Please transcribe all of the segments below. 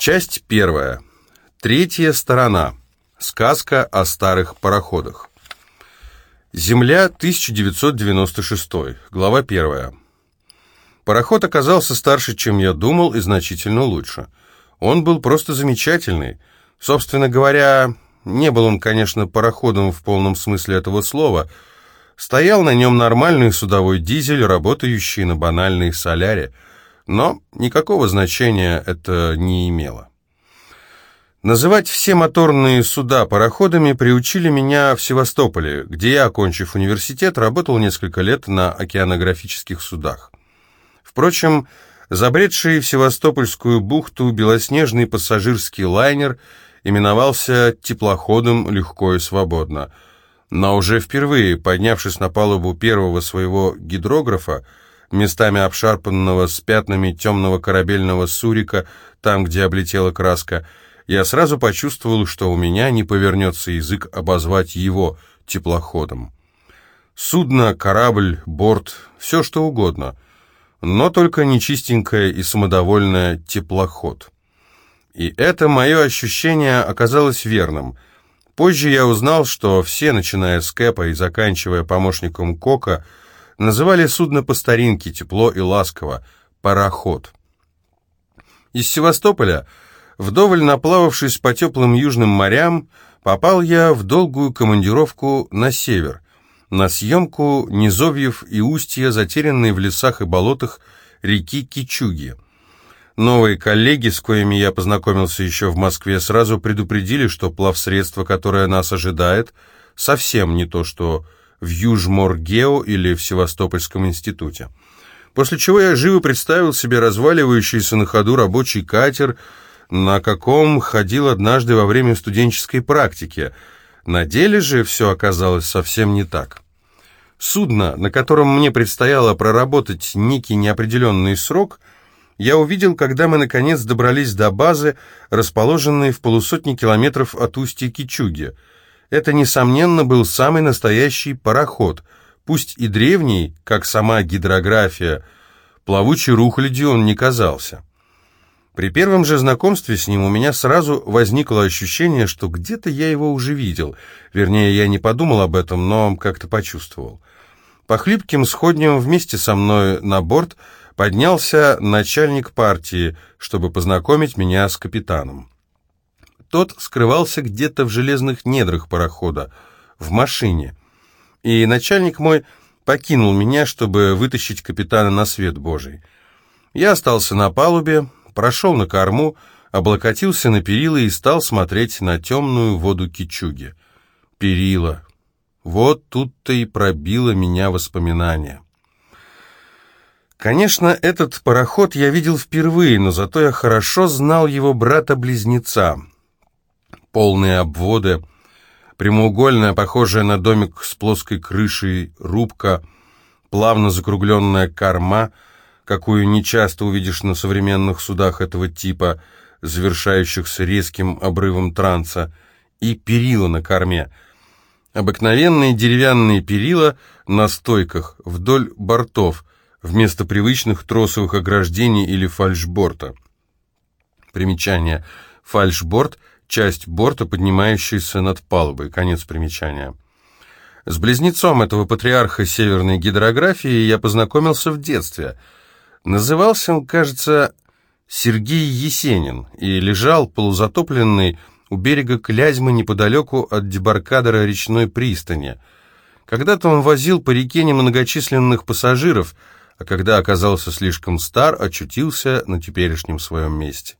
Часть первая. Третья сторона. Сказка о старых пароходах. Земля, 1996. Глава первая. Пароход оказался старше, чем я думал, и значительно лучше. Он был просто замечательный. Собственно говоря, не был он, конечно, пароходом в полном смысле этого слова. Стоял на нем нормальный судовой дизель, работающий на банальной соляре. Но никакого значения это не имело. Называть все моторные суда пароходами приучили меня в Севастополе, где я, окончив университет, работал несколько лет на океанографических судах. Впрочем, забредший в Севастопольскую бухту белоснежный пассажирский лайнер именовался теплоходом легко и свободно. Но уже впервые, поднявшись на палубу первого своего гидрографа, местами обшарпанного с пятнами темного корабельного сурика, там, где облетела краска, я сразу почувствовал, что у меня не повернется язык обозвать его теплоходом. Судно, корабль, борт, все что угодно, но только нечистенькое и самодовольное теплоход. И это мое ощущение оказалось верным. Позже я узнал, что все, начиная с Кэпа и заканчивая помощником Кока, называли судно по старинке, тепло и ласково, пароход. Из Севастополя, вдоволь наплававшись по теплым южным морям, попал я в долгую командировку на север, на съемку низовьев и устья, затерянной в лесах и болотах реки Кичуги. Новые коллеги, с коими я познакомился еще в Москве, сразу предупредили, что плавсредство, которое нас ожидает, совсем не то, что в Южморгео или в Севастопольском институте. После чего я живо представил себе разваливающийся на ходу рабочий катер, на каком ходил однажды во время студенческой практики. На деле же все оказалось совсем не так. Судно, на котором мне предстояло проработать некий неопределенный срок, я увидел, когда мы наконец добрались до базы, расположенной в полусотни километров от устья Кичуги – это, несомненно, был самый настоящий пароход, пусть и древний, как сама гидрография, плавучей рухлядью он не казался. При первом же знакомстве с ним у меня сразу возникло ощущение, что где-то я его уже видел. Вернее, я не подумал об этом, но как-то почувствовал. По хлипким сходням вместе со мной на борт поднялся начальник партии, чтобы познакомить меня с капитаном. Тот скрывался где-то в железных недрах парохода, в машине. И начальник мой покинул меня, чтобы вытащить капитана на свет Божий. Я остался на палубе, прошел на корму, облокотился на перила и стал смотреть на темную воду Кичуги. Перила. Вот тут-то и пробило меня воспоминание. Конечно, этот пароход я видел впервые, но зато я хорошо знал его брата-близнеца полные обводы, прямоугольная, похожая на домик с плоской крышей, рубка, плавно закругленная корма, какую нечасто увидишь на современных судах этого типа, завершающихся резким обрывом транса, и перила на корме. Обыкновенные деревянные перила на стойках вдоль бортов, вместо привычных тросовых ограждений или фальшборта. Примечание. Фальшборд – часть борта, поднимающаяся над палубой. Конец примечания. С близнецом этого патриарха северной гидрографии я познакомился в детстве. Назывался он, кажется, Сергей Есенин и лежал полузатопленный у берега Клязьмы неподалеку от дебаркадера речной пристани. Когда-то он возил по реке немногочисленных пассажиров, а когда оказался слишком стар, очутился на теперешнем своем месте.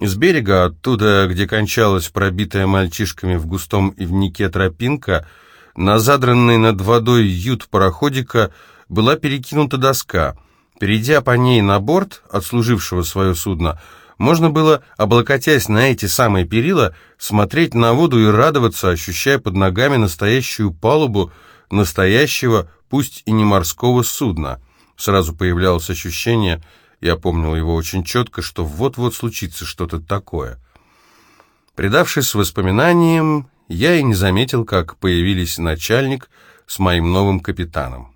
С берега, оттуда, где кончалась пробитая мальчишками в густом ивнике тропинка, на задранной над водой ют пароходика была перекинута доска. Перейдя по ней на борт, отслужившего свое судно, можно было, облокотясь на эти самые перила, смотреть на воду и радоваться, ощущая под ногами настоящую палубу настоящего, пусть и не морского судна. Сразу появлялось ощущение – я помнил его очень четко, что вот-вот случится что-то такое. Предавшись воспоминаниям, я и не заметил, как появились начальник с моим новым капитаном.